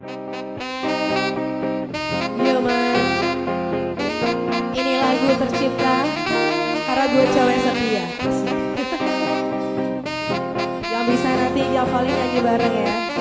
Iya, Ini lagu tercipta karena gue cewek setia. Yang bisa nanti yang paling nyanyi bareng ya.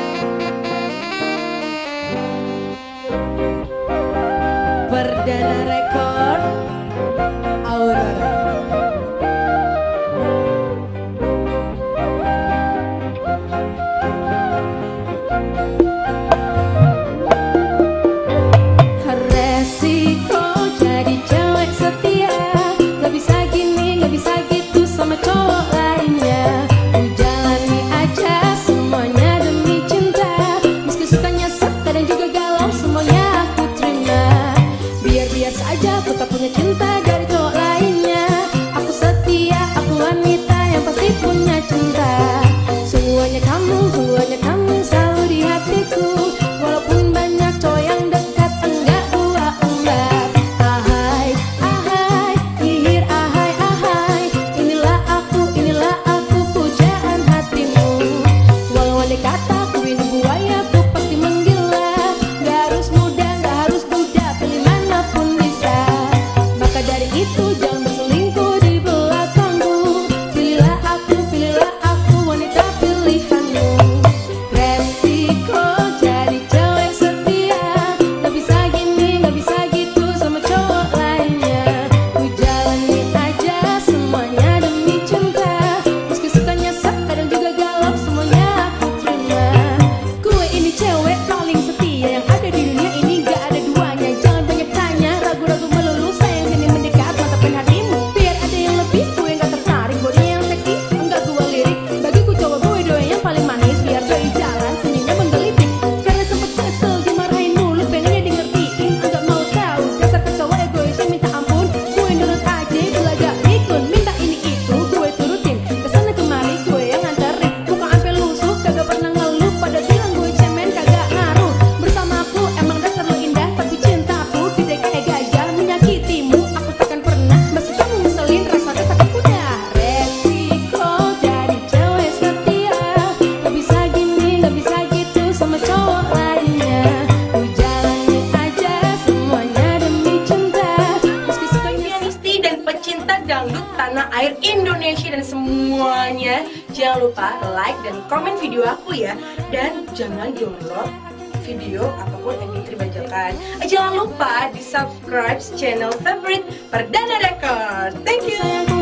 tanah air Indonesia dan semuanya. Jangan lupa like dan komen video aku ya. Dan jangan download video apa pun yang diterjemahkan. bajakan eh, Jangan lupa di subscribe channel favorite Perdana Record Thank you.